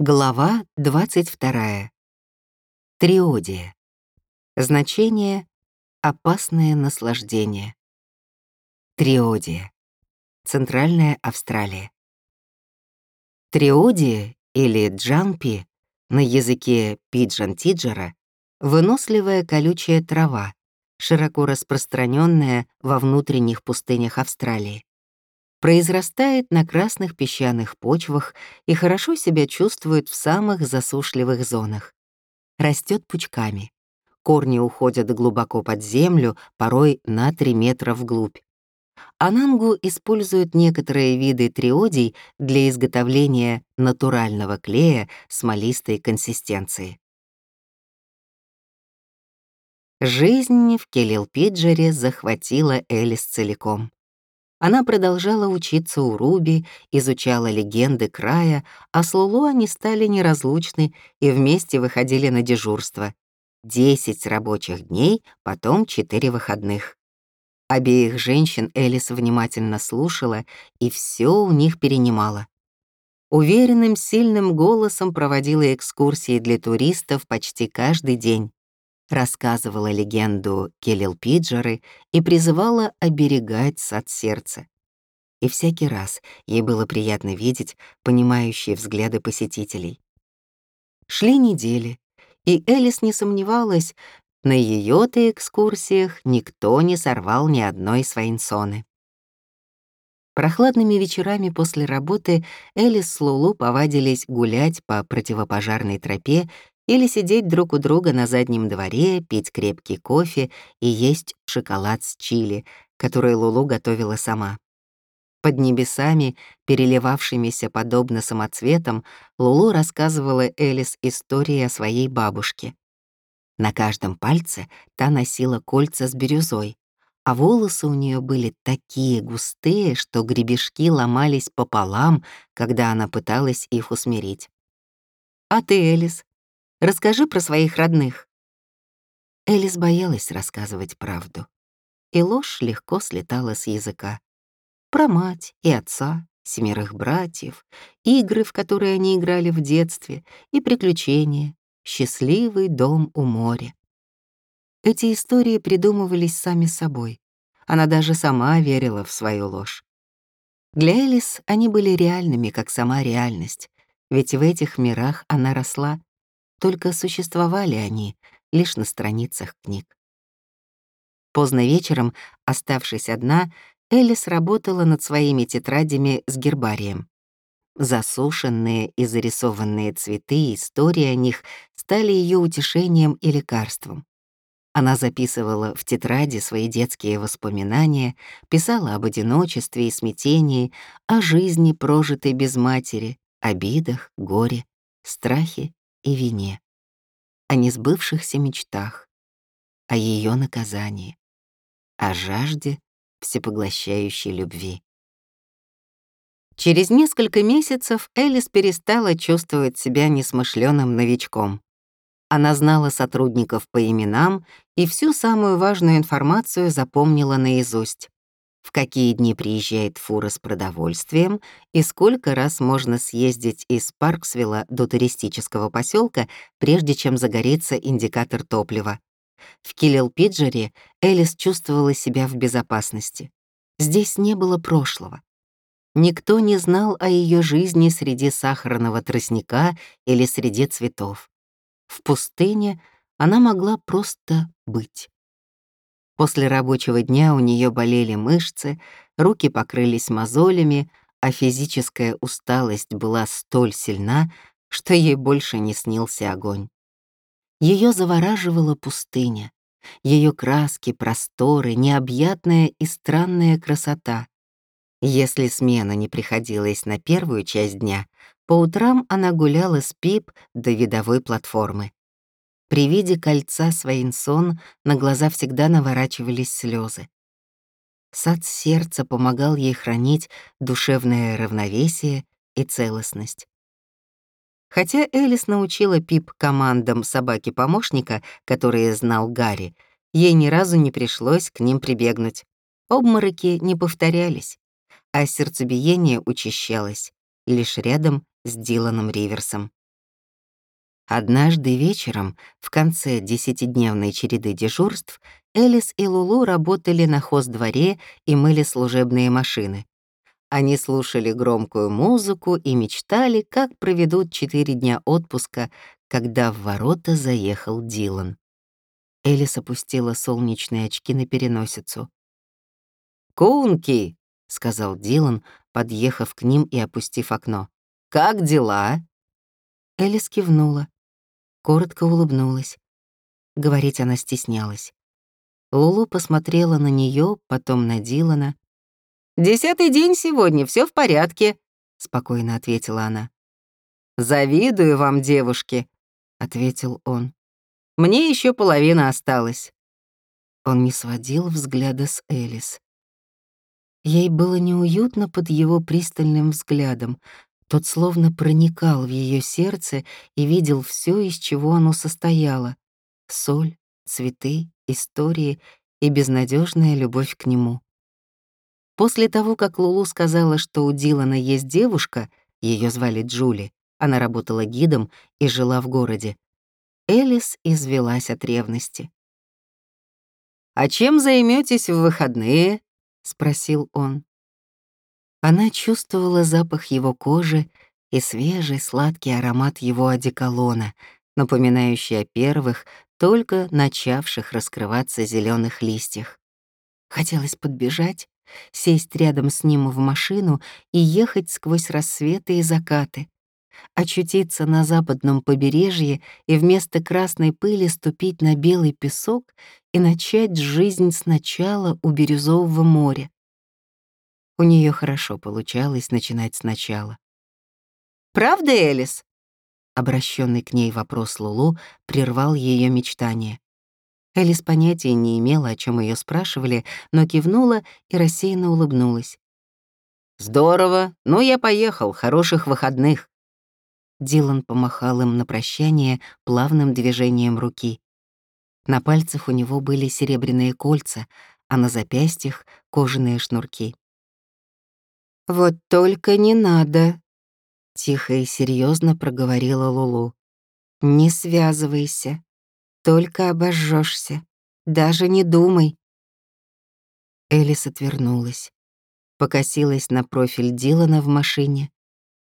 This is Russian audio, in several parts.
Глава 22. Триодия. Значение «опасное наслаждение». Триодия. Центральная Австралия. Триодия или джампи на языке пиджан-тиджера — выносливая колючая трава, широко распространенная во внутренних пустынях Австралии произрастает на красных песчаных почвах и хорошо себя чувствует в самых засушливых зонах. Растет пучками. Корни уходят глубоко под землю, порой на 3 метра вглубь. Анангу используют некоторые виды триодий для изготовления натурального клея смолистой консистенции. Жизнь в Келилпиджере захватила Элис целиком. Она продолжала учиться у Руби, изучала легенды края, а с Лулу они стали неразлучны и вместе выходили на дежурство. Десять рабочих дней, потом четыре выходных. Обеих женщин Элис внимательно слушала и все у них перенимала. Уверенным, сильным голосом проводила экскурсии для туристов почти каждый день рассказывала легенду Келилпиджеры и призывала оберегать сад сердца. И всякий раз ей было приятно видеть понимающие взгляды посетителей. Шли недели, и Элис не сомневалась, на ее-то экскурсиях никто не сорвал ни одной свайнсоны. Прохладными вечерами после работы Элис с Лулу повадились гулять по противопожарной тропе или сидеть друг у друга на заднем дворе, пить крепкий кофе и есть шоколад с чили, который Лулу готовила сама. Под небесами, переливавшимися подобно самоцветам, Лулу рассказывала Элис истории о своей бабушке. На каждом пальце та носила кольца с бирюзой, а волосы у нее были такие густые, что гребешки ломались пополам, когда она пыталась их усмирить. «А ты, Элис, Расскажи про своих родных». Элис боялась рассказывать правду, и ложь легко слетала с языка. Про мать и отца, семерых братьев, игры, в которые они играли в детстве, и приключения, счастливый дом у моря. Эти истории придумывались сами собой. Она даже сама верила в свою ложь. Для Элис они были реальными, как сама реальность, ведь в этих мирах она росла, только существовали они лишь на страницах книг. Поздно вечером, оставшись одна, Элис работала над своими тетрадями с гербарием. Засушенные и зарисованные цветы, истории о них стали ее утешением и лекарством. Она записывала в тетради свои детские воспоминания, писала об одиночестве и смятении, о жизни, прожитой без матери, обидах, горе, страхе и вине, о несбывшихся мечтах, о ее наказании, о жажде всепоглощающей любви. Через несколько месяцев Элис перестала чувствовать себя несмышленым новичком. Она знала сотрудников по именам и всю самую важную информацию запомнила наизусть в какие дни приезжает фура с продовольствием и сколько раз можно съездить из Парксвилла до туристического поселка, прежде чем загорится индикатор топлива. В Киллел-Пиджере Элис чувствовала себя в безопасности. Здесь не было прошлого. Никто не знал о ее жизни среди сахарного тростника или среди цветов. В пустыне она могла просто быть. После рабочего дня у нее болели мышцы, руки покрылись мозолями, а физическая усталость была столь сильна, что ей больше не снился огонь. Ее завораживала пустыня, ее краски, просторы, необъятная и странная красота. Если смена не приходилась на первую часть дня, по утрам она гуляла с Пип до видовой платформы. При виде кольца Свейнсон на глаза всегда наворачивались слезы. Сад сердца помогал ей хранить душевное равновесие и целостность. Хотя Элис научила Пип командам собаки-помощника, которые знал Гарри, ей ни разу не пришлось к ним прибегнуть. Обмороки не повторялись, а сердцебиение учащалось, лишь рядом с Диланом Риверсом. Однажды вечером, в конце десятидневной череды дежурств, Элис и Лулу работали на хоздворе и мыли служебные машины. Они слушали громкую музыку и мечтали, как проведут четыре дня отпуска, когда в ворота заехал Дилан. Элис опустила солнечные очки на переносицу. «Кунки!» — сказал Дилан, подъехав к ним и опустив окно. «Как дела?» Элис кивнула коротко улыбнулась. Говорить она стеснялась. Лулу посмотрела на нее, потом на Дилана. «Десятый день сегодня, все в порядке», — спокойно ответила она. «Завидую вам, девушки», — ответил он. «Мне еще половина осталась». Он не сводил взгляда с Элис. Ей было неуютно под его пристальным взглядом, тот словно проникал в ее сердце и видел все, из чего оно состояло — соль, цветы, истории и безнадежная любовь к нему. После того, как Лулу сказала, что у Дилана есть девушка, ее звали Джули, она работала гидом и жила в городе, Элис извелась от ревности. «А чем займетесь в выходные?» — спросил он. Она чувствовала запах его кожи и свежий сладкий аромат его одеколона, напоминающий о первых, только начавших раскрываться зеленых листьях. Хотелось подбежать, сесть рядом с ним в машину и ехать сквозь рассветы и закаты, очутиться на западном побережье и вместо красной пыли ступить на белый песок и начать жизнь сначала у Бирюзового моря. У нее хорошо получалось начинать сначала. «Правда, Элис?» Обращенный к ней вопрос Лулу прервал ее мечтание. Элис понятия не имела, о чем ее спрашивали, но кивнула и рассеянно улыбнулась. «Здорово. Ну, я поехал. Хороших выходных». Дилан помахал им на прощание плавным движением руки. На пальцах у него были серебряные кольца, а на запястьях — кожаные шнурки. «Вот только не надо», — тихо и серьезно проговорила Лулу. «Не связывайся, только обожжешься. Даже не думай». Элис отвернулась, покосилась на профиль Дилана в машине.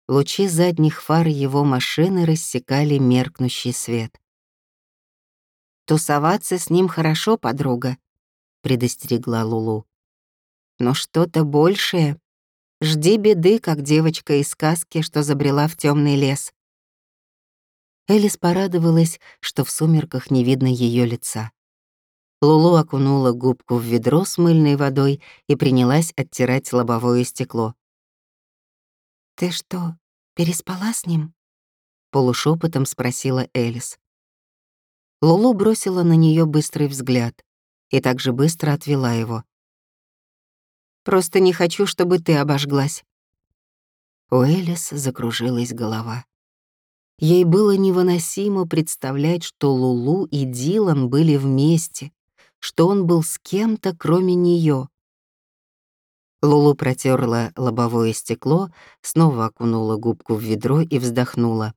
Лучи задних фар его машины рассекали меркнущий свет. «Тусоваться с ним хорошо, подруга», — предостерегла Лулу. «Но что-то большее Жди беды, как девочка из сказки, что забрела в темный лес. Элис порадовалась, что в сумерках не видно ее лица. Лулу окунула губку в ведро с мыльной водой и принялась оттирать лобовое стекло. «Ты что, переспала с ним?» — полушепотом спросила Элис. Лулу бросила на нее быстрый взгляд и также быстро отвела его. Просто не хочу, чтобы ты обожглась». У Элис закружилась голова. Ей было невыносимо представлять, что Лулу и Дилан были вместе, что он был с кем-то, кроме нее. Лулу протерла лобовое стекло, снова окунула губку в ведро и вздохнула.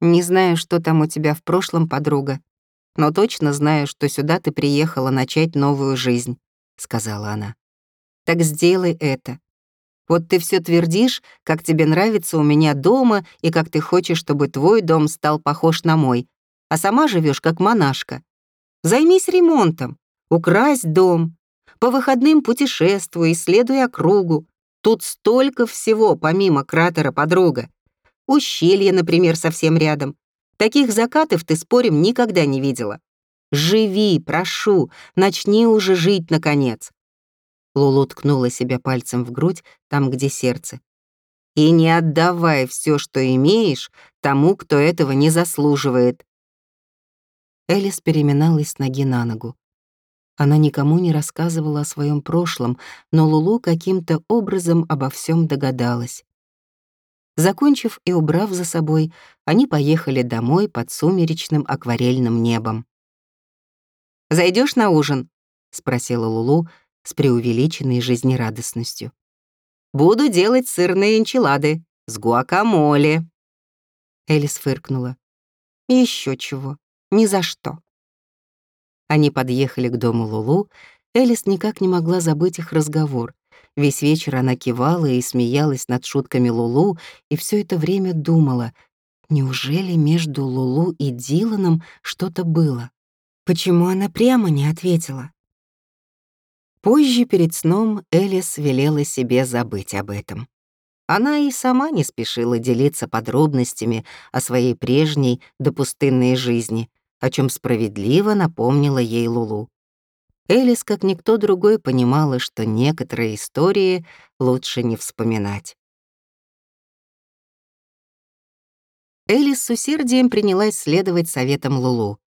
«Не знаю, что там у тебя в прошлом, подруга, но точно знаю, что сюда ты приехала начать новую жизнь», — сказала она. Так сделай это. Вот ты все твердишь, как тебе нравится у меня дома и как ты хочешь, чтобы твой дом стал похож на мой, а сама живешь как монашка. Займись ремонтом, укрась дом, по выходным путешествуй, исследуй округу. Тут столько всего, помимо кратера подруга. Ущелье, например, совсем рядом. Таких закатов ты, спорим, никогда не видела. Живи, прошу, начни уже жить, наконец. Лулу ткнула себя пальцем в грудь, там, где сердце. «И не отдавай все, что имеешь, тому, кто этого не заслуживает». Элис переминалась с ноги на ногу. Она никому не рассказывала о своем прошлом, но Лулу каким-то образом обо всем догадалась. Закончив и убрав за собой, они поехали домой под сумеречным акварельным небом. Зайдешь на ужин?» — спросила Лулу, с преувеличенной жизнерадостностью. «Буду делать сырные энчилады с гуакамоле». Элис фыркнула. Еще чего. Ни за что. Они подъехали к дому Лулу. Элис никак не могла забыть их разговор. Весь вечер она кивала и смеялась над шутками Лулу, и все это время думала, неужели между Лулу и Диланом что-то было? Почему она прямо не ответила? Позже, перед сном, Элис велела себе забыть об этом. Она и сама не спешила делиться подробностями о своей прежней допустынной жизни, о чем справедливо напомнила ей Лулу. Элис, как никто другой, понимала, что некоторые истории лучше не вспоминать. Элис с усердием принялась следовать советам Лулу.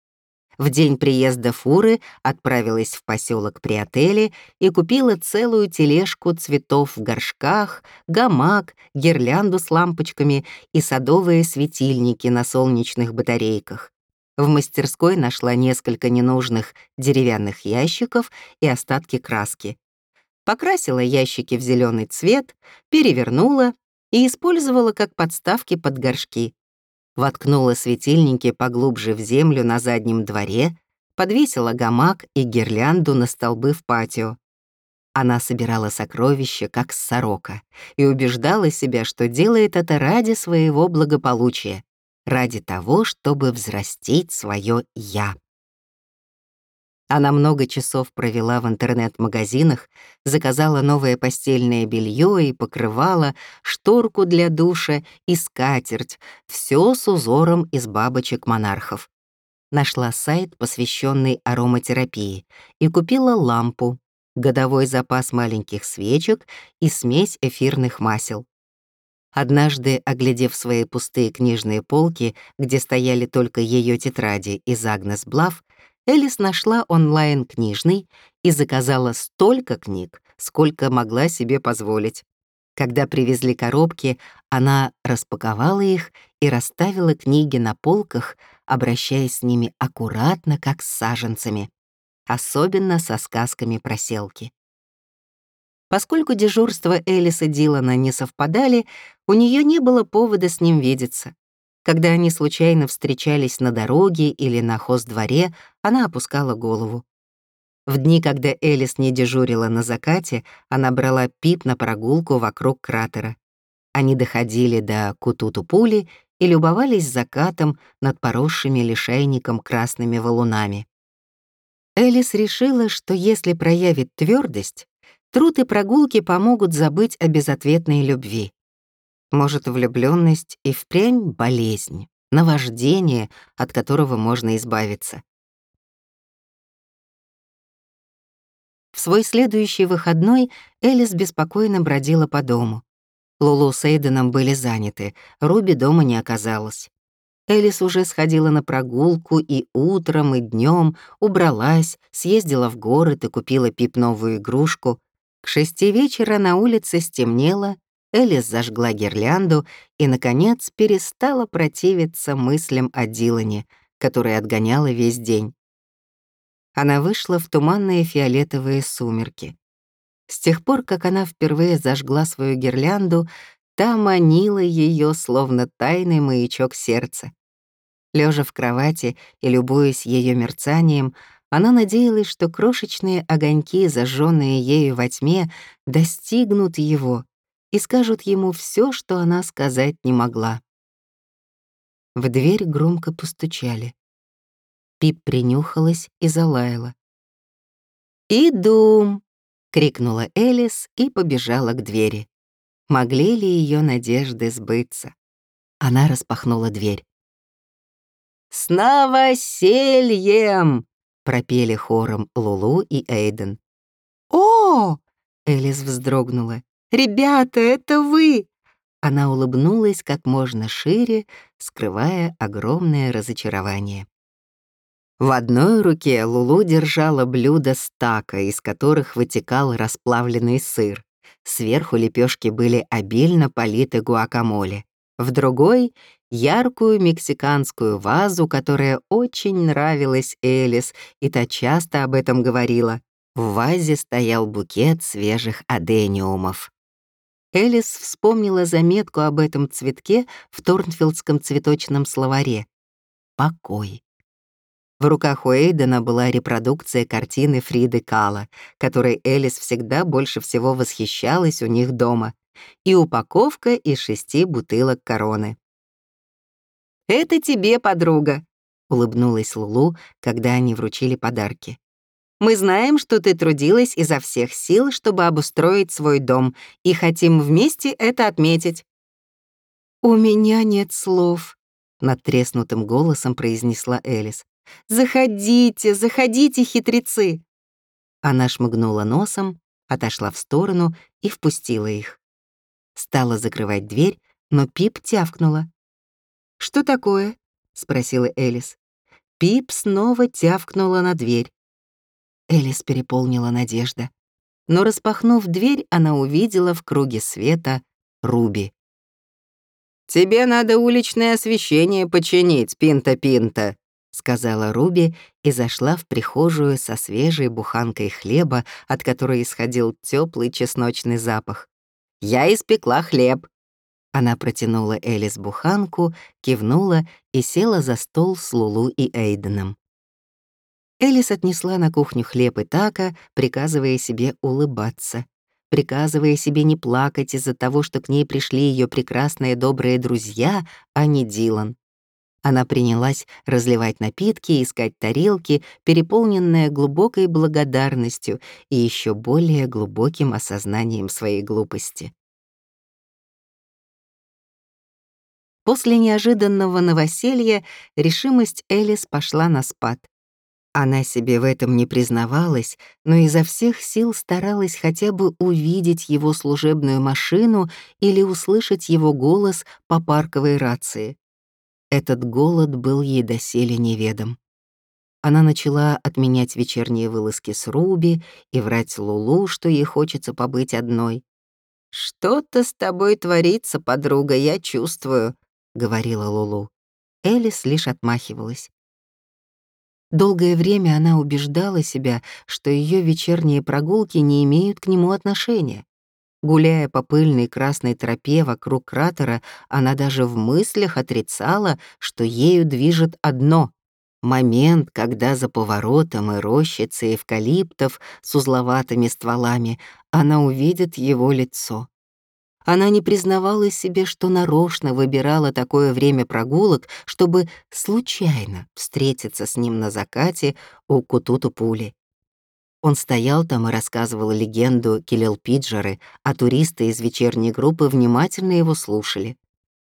В день приезда фуры отправилась в поселок при отеле и купила целую тележку цветов в горшках, гамак, гирлянду с лампочками и садовые светильники на солнечных батарейках. В мастерской нашла несколько ненужных деревянных ящиков и остатки краски. Покрасила ящики в зеленый цвет, перевернула и использовала как подставки под горшки. Воткнула светильники поглубже в землю на заднем дворе, подвесила гамак и гирлянду на столбы в патио. Она собирала сокровища, как сорока, и убеждала себя, что делает это ради своего благополучия ради того, чтобы взрастить свое «я». Она много часов провела в интернет-магазинах, заказала новое постельное белье и покрывала, шторку для душа и скатерть, все с узором из бабочек-монархов. Нашла сайт, посвященный ароматерапии, и купила лампу, годовой запас маленьких свечек и смесь эфирных масел. Однажды, оглядев свои пустые книжные полки, где стояли только ее тетради из Агнес Блав, Элис нашла онлайн-книжный и заказала столько книг, сколько могла себе позволить. Когда привезли коробки, она распаковала их и расставила книги на полках, обращаясь с ними аккуратно, как с саженцами, особенно со сказками проселки. Поскольку дежурства Элиса Дилана не совпадали, у нее не было повода с ним видеться. Когда они случайно встречались на дороге или на хоздворе, она опускала голову. В дни, когда Элис не дежурила на закате, она брала Пип на прогулку вокруг кратера. Они доходили до Кутуту-Пули и любовались закатом над поросшими лишайником красными валунами. Элис решила, что если проявит твердость, Труд и прогулки помогут забыть о безответной любви. Может, влюбленность и впрямь болезнь, наваждение, от которого можно избавиться. В свой следующий выходной Элис беспокойно бродила по дому. Лулу с Эйденом были заняты, Руби дома не оказалось. Элис уже сходила на прогулку и утром, и днем, убралась, съездила в город и купила Пип новую игрушку, к шести вечера на улице стемнело, Элис зажгла гирлянду и, наконец, перестала противиться мыслям о Дилане, который отгоняла весь день. Она вышла в туманные фиолетовые сумерки. С тех пор, как она впервые зажгла свою гирлянду, та манила ее, словно тайный маячок сердца. Лежа в кровати и любуясь ее мерцанием, она надеялась, что крошечные огоньки, зажженные ею во тьме, достигнут его и скажут ему все, что она сказать не могла. В дверь громко постучали. Пип принюхалась и залаяла. «Иду!» — крикнула Элис и побежала к двери. Могли ли ее надежды сбыться? Она распахнула дверь. «С новосельем!» пропели хором Лулу и Эйден. «О!» — Элис вздрогнула. «Ребята, это вы!» Она улыбнулась как можно шире, скрывая огромное разочарование. В одной руке Лулу держала блюдо стака, из которых вытекал расплавленный сыр. Сверху лепешки были обильно политы гуакамоле в другой — яркую мексиканскую вазу, которая очень нравилась Элис, и та часто об этом говорила. В вазе стоял букет свежих адениумов. Элис вспомнила заметку об этом цветке в Торнфилдском цветочном словаре. Покой. В руках у Эйдена была репродукция картины Фриды Кала, которой Элис всегда больше всего восхищалась у них дома, и упаковка из шести бутылок короны. «Это тебе, подруга», — улыбнулась Лулу, когда они вручили подарки. «Мы знаем, что ты трудилась изо всех сил, чтобы обустроить свой дом, и хотим вместе это отметить». «У меня нет слов», — надтреснутым голосом произнесла Элис. «Заходите, заходите, хитрецы!» Она шмыгнула носом, отошла в сторону и впустила их. Стала закрывать дверь, но Пип тявкнула. «Что такое?» — спросила Элис. Пип снова тявкнула на дверь. Элис переполнила надежда. Но, распахнув дверь, она увидела в круге света Руби. «Тебе надо уличное освещение починить, Пинта-Пинта», — сказала Руби и зашла в прихожую со свежей буханкой хлеба, от которой исходил теплый чесночный запах. «Я испекла хлеб». Она протянула Элис буханку, кивнула и села за стол с Лулу и Эйденом. Элис отнесла на кухню хлеб и тако, приказывая себе улыбаться, приказывая себе не плакать из-за того, что к ней пришли ее прекрасные добрые друзья, а не Дилан. Она принялась разливать напитки, искать тарелки, переполненные глубокой благодарностью и еще более глубоким осознанием своей глупости. После неожиданного новоселья решимость Элис пошла на спад. Она себе в этом не признавалась, но изо всех сил старалась хотя бы увидеть его служебную машину или услышать его голос по парковой рации. Этот голод был ей доселе неведом. Она начала отменять вечерние вылазки с Руби и врать Лулу, что ей хочется побыть одной. «Что-то с тобой творится, подруга, я чувствую», — говорила Лулу. Элис лишь отмахивалась. Долгое время она убеждала себя, что ее вечерние прогулки не имеют к нему отношения. Гуляя по пыльной красной тропе вокруг кратера, она даже в мыслях отрицала, что ею движет одно — момент, когда за поворотом и рощицей эвкалиптов с узловатыми стволами она увидит его лицо. Она не признавала себе, что нарочно выбирала такое время прогулок, чтобы случайно встретиться с ним на закате у Кутуту-Пули. Он стоял там и рассказывал легенду Килелпиджеры, а туристы из вечерней группы внимательно его слушали.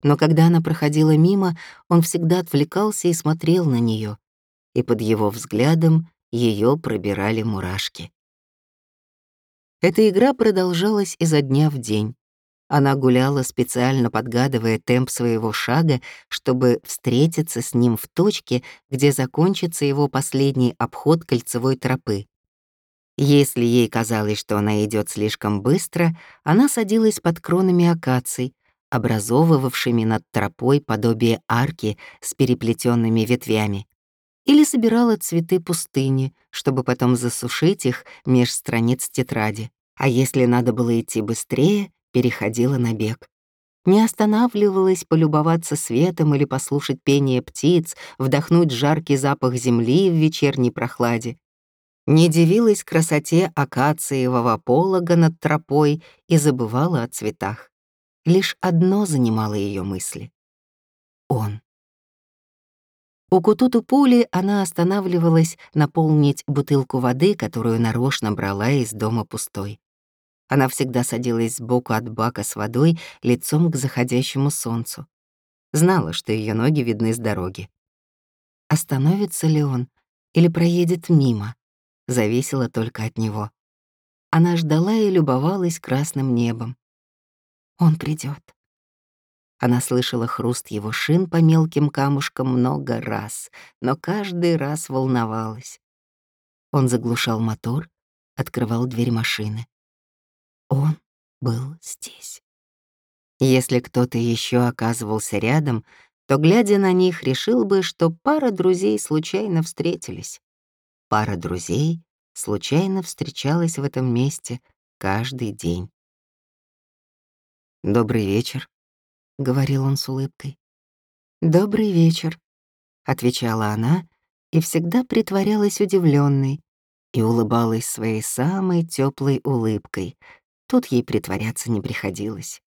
Но когда она проходила мимо, он всегда отвлекался и смотрел на нее, и под его взглядом ее пробирали мурашки. Эта игра продолжалась изо дня в день. Она гуляла, специально подгадывая темп своего шага, чтобы встретиться с ним в точке, где закончится его последний обход кольцевой тропы. Если ей казалось, что она идет слишком быстро, она садилась под кронами акаций, образовывавшими над тропой подобие арки с переплетенными ветвями, или собирала цветы пустыни, чтобы потом засушить их меж страниц тетради. А если надо было идти быстрее, переходила на бег. Не останавливалась полюбоваться светом или послушать пение птиц, вдохнуть жаркий запах земли в вечерней прохладе не дивилась красоте акациевого полога над тропой и забывала о цветах. Лишь одно занимало ее мысли — он. У Кутуту-Пули она останавливалась наполнить бутылку воды, которую нарочно брала из дома пустой. Она всегда садилась сбоку от бака с водой лицом к заходящему солнцу. Знала, что ее ноги видны с дороги. Остановится ли он или проедет мимо? зависело только от него. Она ждала и любовалась красным небом. Он придет. Она слышала хруст его шин по мелким камушкам много раз, но каждый раз волновалась. Он заглушал мотор, открывал дверь машины. Он был здесь. Если кто-то еще оказывался рядом, то, глядя на них, решил бы, что пара друзей случайно встретились. Пара друзей случайно встречалась в этом месте каждый день. «Добрый вечер», — говорил он с улыбкой. «Добрый вечер», — отвечала она и всегда притворялась удивленной и улыбалась своей самой теплой улыбкой. Тут ей притворяться не приходилось.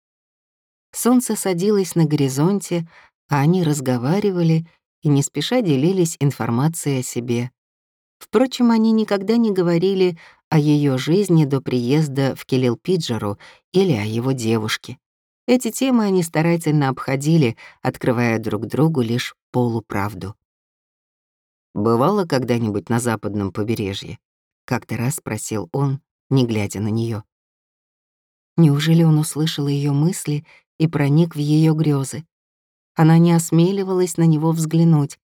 Солнце садилось на горизонте, а они разговаривали и не спеша делились информацией о себе. Впрочем, они никогда не говорили о ее жизни до приезда в Келилпиджеру или о его девушке. Эти темы они старательно обходили, открывая друг другу лишь полуправду. «Бывало когда-нибудь на западном побережье?» — как-то раз спросил он, не глядя на нее. Неужели он услышал ее мысли и проник в ее грезы? Она не осмеливалась на него взглянуть.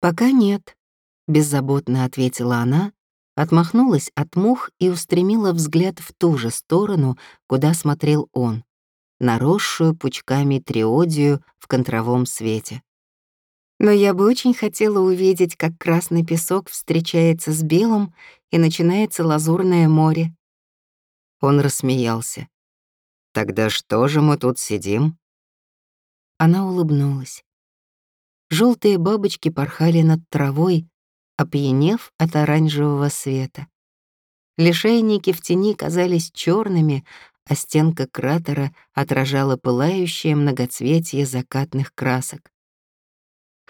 «Пока нет», — беззаботно ответила она, отмахнулась от мух и устремила взгляд в ту же сторону, куда смотрел он, наросшую пучками триодию в контровом свете. Но я бы очень хотела увидеть, как красный песок встречается с белым и начинается лазурное море. Он рассмеялся. «Тогда что же мы тут сидим?» Она улыбнулась. Желтые бабочки порхали над травой, опьянев от оранжевого света. Лишайники в тени казались черными, а стенка кратера отражала пылающее многоцветие закатных красок.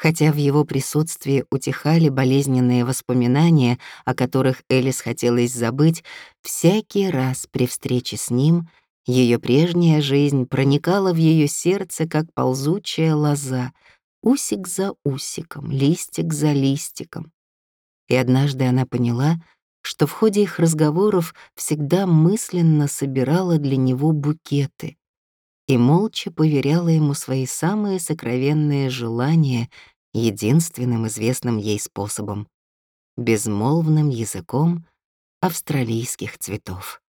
Хотя в его присутствии утихали болезненные воспоминания, о которых Элис хотелось забыть, всякий раз при встрече с ним ее прежняя жизнь проникала в ее сердце, как ползучая лоза, усик за усиком, листик за листиком. И однажды она поняла, что в ходе их разговоров всегда мысленно собирала для него букеты и молча поверяла ему свои самые сокровенные желания единственным известным ей способом — безмолвным языком австралийских цветов.